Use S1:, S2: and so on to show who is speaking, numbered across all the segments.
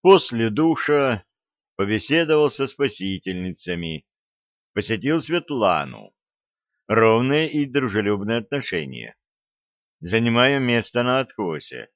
S1: После душа побеседовал со спасительницами, посетил Светлану. Ровное и дружелюбное отношение. Занимаю место на откосе.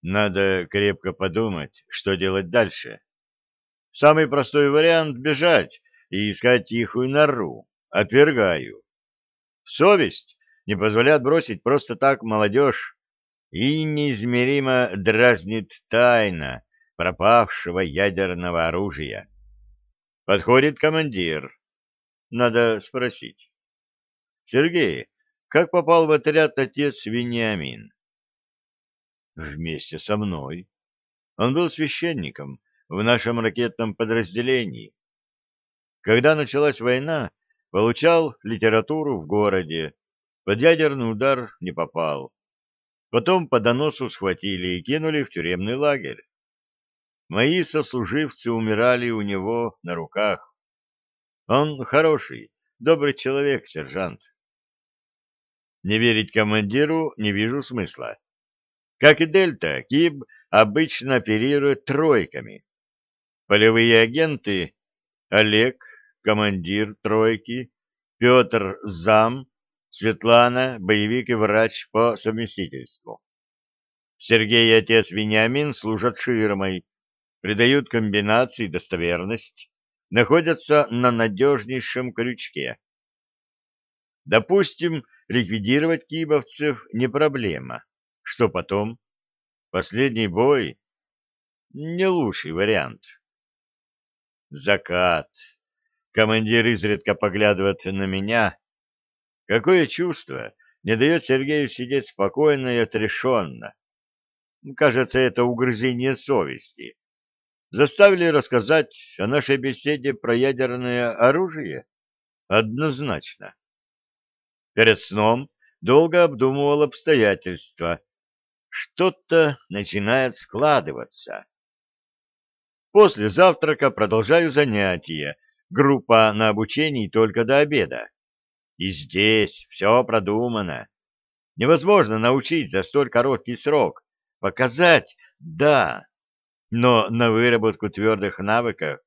S1: Надо крепко подумать, что делать дальше. Самый простой вариант — бежать и искать тихую нору. Отвергаю. Совесть не позволяет бросить просто так молодежь и неизмеримо дразнит тайна пропавшего ядерного оружия. Подходит командир. Надо спросить. Сергей, как попал в отряд отец Вениамин? Вместе со мной. Он был священником в нашем ракетном подразделении. Когда началась война, получал литературу в городе, под ядерный удар не попал. Потом по доносу схватили и кинули в тюремный лагерь. Мои сослуживцы умирали у него на руках. Он хороший, добрый человек, сержант. Не верить командиру не вижу смысла. Как и Дельта, КИБ обычно оперирует тройками. Полевые агенты Олег, командир тройки, Петр зам, Светлана, боевик и врач по совместительству. Сергей и отец Вениамин служат ширмой, придают комбинации достоверность, находятся на надежнейшем крючке. Допустим, ликвидировать кибовцев не проблема. Что потом? Последний бой? Не лучший вариант. Закат. Командир изредка поглядывает на меня. Какое чувство не дает Сергею сидеть спокойно и отрешенно? Кажется, это угрызение совести заставили рассказать о нашей беседе про ядерное оружие? Однозначно. Перед сном долго обдумывал обстоятельства. Что-то начинает складываться. После завтрака продолжаю занятия. Группа на обучении только до обеда. И здесь все продумано. Невозможно научить за столь короткий срок. Показать — да, но на выработку твердых навыков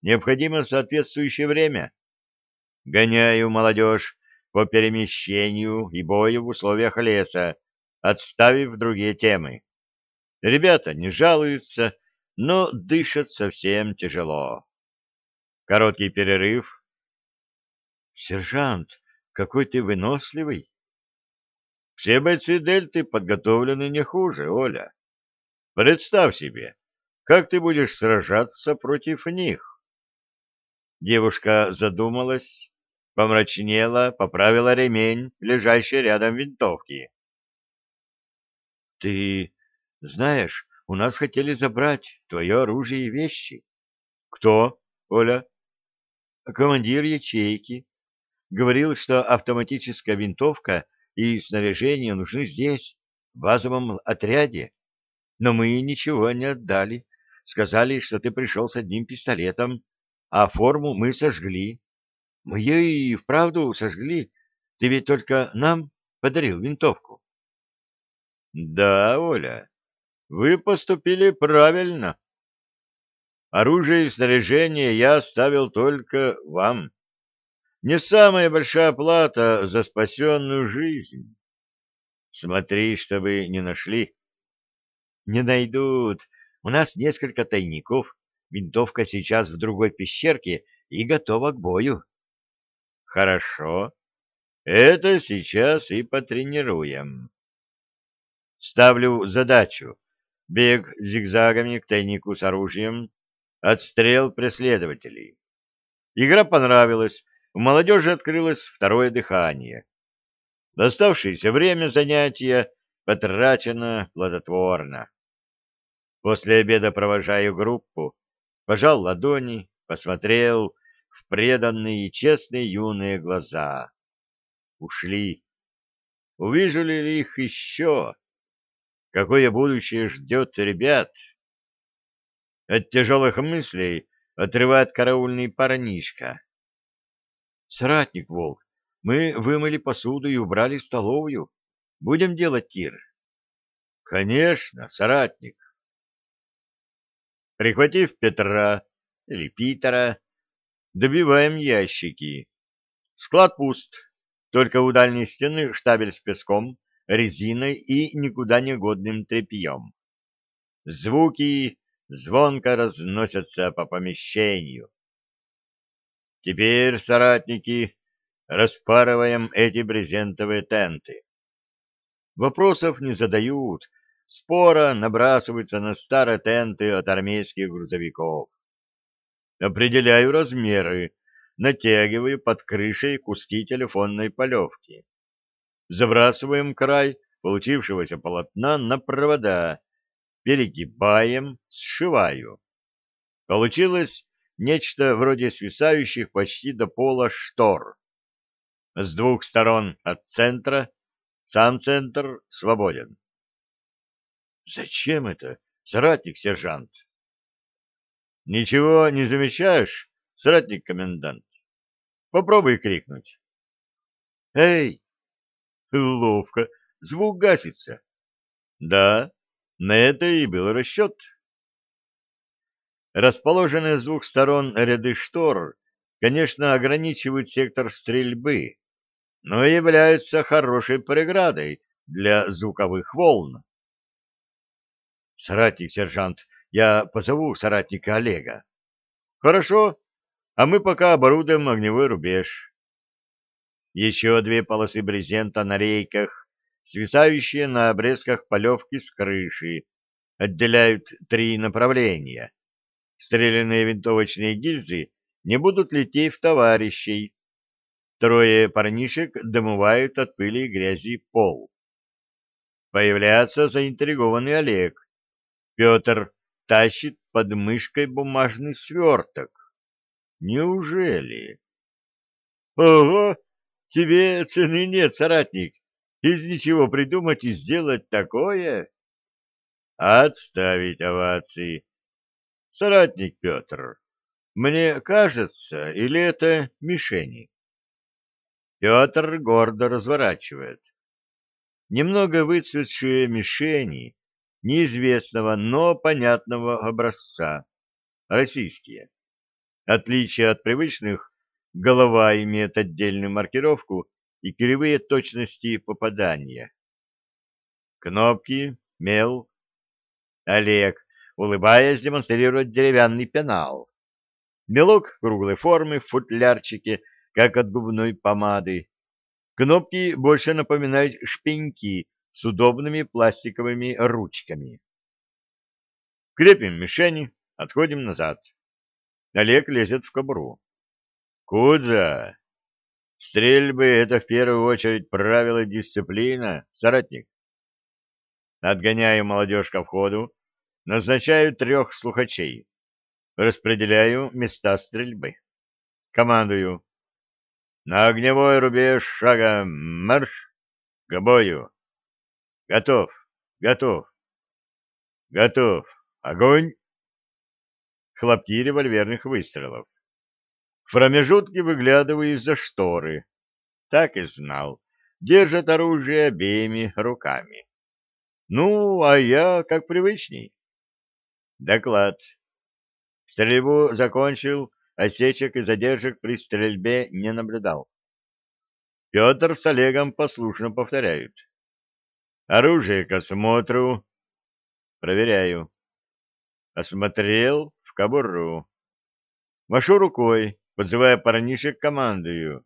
S1: необходимо соответствующее время. Гоняю молодежь по перемещению и бою в условиях леса, отставив другие темы. Ребята не жалуются, но дышат совсем тяжело. Короткий перерыв. «Сержант, какой ты выносливый!» «Все бойцы Дельты подготовлены не хуже, Оля. Представь себе, как ты будешь сражаться против них? Девушка задумалась, помрачнела, поправила ремень, лежащий рядом винтовки. Ты знаешь, у нас хотели забрать твое оружие и вещи. Кто, Оля? Командир ячейки. Говорил, что автоматическая винтовка и снаряжение нужны здесь, в базовом отряде. Но мы ничего не отдали. Сказали, что ты пришел с одним пистолетом, а форму мы сожгли. Мы ее и вправду сожгли. Ты ведь только нам подарил винтовку. Да, Оля, вы поступили правильно. Оружие и снаряжение я оставил только вам. Не самая большая плата за спасенную жизнь. Смотри, чтобы не нашли. Не найдут. У нас несколько тайников, винтовка сейчас в другой пещерке и готова к бою. Хорошо. Это сейчас и потренируем. Ставлю задачу. Бег зигзагами к тайнику с оружием, отстрел преследователей. Игра понравилась, у молодежи открылось второе дыхание. Доставшееся время занятия потрачено плодотворно. После обеда провожаю группу, пожал ладони, посмотрел в преданные и честные юные глаза. Ушли. Увижу ли их еще? Какое будущее ждет ребят? От тяжелых мыслей отрывает караульный парнишка. Соратник Волк, мы вымыли посуду и убрали столовую. Будем делать тир? Конечно, соратник. Прихватив Петра или Питера, добиваем ящики. Склад пуст, только у дальней стены штабель с песком, резиной и никуда не годным тряпьем. Звуки звонко разносятся по помещению. Теперь, соратники, распарываем эти брезентовые тенты. Вопросов не задают, спора набрасываются на старые тенты от армейских грузовиков. Определяю размеры, натягиваю под крышей куски телефонной полевки. Забрасываем край получившегося полотна на провода, перегибаем, сшиваю. Получилось нечто вроде свисающих почти до пола штор. С двух сторон от центра, сам центр свободен. Зачем это, соратник-сержант? Ничего не замечаешь, соратник-комендант? Попробуй крикнуть. Эй! Ловко, звук гасится. Да, на это и был расчет. Расположенные с двух сторон ряды штор, конечно, ограничивают сектор стрельбы, но являются хорошей преградой для звуковых волн. Соратник-сержант, я позову соратника Олега. Хорошо, а мы пока оборудуем огневой рубеж. Еще две полосы брезента на рейках, свисающие на обрезках полевки с крыши, отделяют три направления. Стрелянные винтовочные гильзы не будут лететь в товарищей. Трое парнишек домывают от пыли и грязи пол. Появляется заинтригованный Олег. Петр тащит под мышкой бумажный сверток. Неужели? Ого, тебе цены нет, соратник. Из ничего придумать и сделать такое? Отставить овации. Соратник Петр, мне кажется, или это мишени? Петр гордо разворачивает. Немного выцветшие мишени неизвестного, но понятного образца. Российские. Отличие от привычных, голова имеет отдельную маркировку и кривые точности попадания. Кнопки, мел. Олег, улыбаясь, демонстрирует деревянный пенал. Мелок круглой формы в футлярчике, как от губной помады. Кнопки больше напоминают шпеньки с удобными пластиковыми ручками. Крепим мишени, отходим назад. Олег лезет в кобуру. Куда? Стрельбы — это в первую очередь правило дисциплина, соратник. Отгоняю молодежь ко входу, назначаю трех слухачей. Распределяю места стрельбы. Командую. На огневой рубеж шагом марш к бою. Готов, готов. Готов. Огонь. Хлопки револьверных выстрелов. В промежутке выглядываю из-за шторы. Так и знал. Держат оружие обеими руками. Ну, а я как привычней. Доклад. Стрельбу закончил, осечек и задержек при стрельбе не наблюдал. Петр с Олегом послушно повторяют. Оружие к осмотру. Проверяю. Осмотрел в кобуру. Машу рукой, подзывая парнишек командую.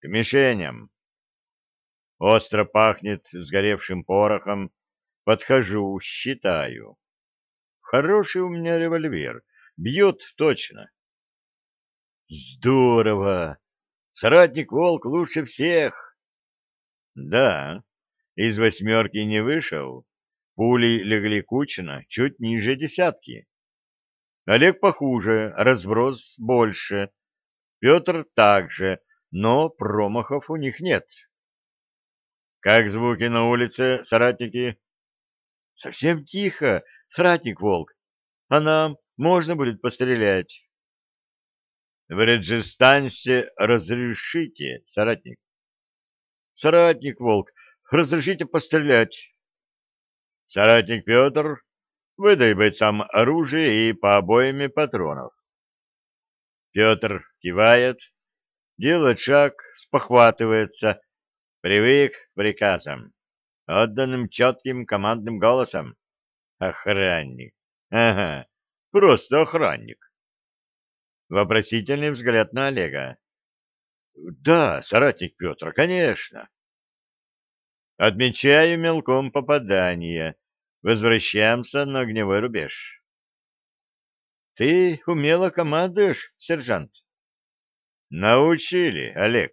S1: К мишеням. Остро пахнет сгоревшим порохом. Подхожу, считаю. Хороший у меня револьвер. Бьет точно. Здорово! Соратник Волк лучше всех. Да, из восьмерки не вышел. Пули легли кучно, чуть ниже десятки. Олег похуже, разброс больше. Петр также, но промахов у них нет. Как звуки на улице, соратники? Совсем тихо, соратник Волк. А нам можно будет пострелять? В Реджистансе разрешите, соратник. Соратник Волк, Разрешите пострелять. Соратник Петр, Выдай бойцам оружие и по обоими патронов. Петр кивает, делает шаг, спохватывается, привык к приказам, отданным четким командным голосом. Охранник. Ага, просто охранник. Вопросительный взгляд на Олега. Да, соратник Петр, конечно. Отмечаю мелком попадание. Возвращаемся на огневой рубеж. Ты умело командуешь, сержант? Научили, Олег.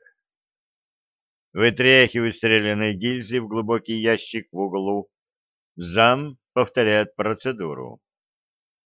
S1: Вытряхиваю стрелянные гильзы в глубокий ящик в углу. Зам повторяет процедуру.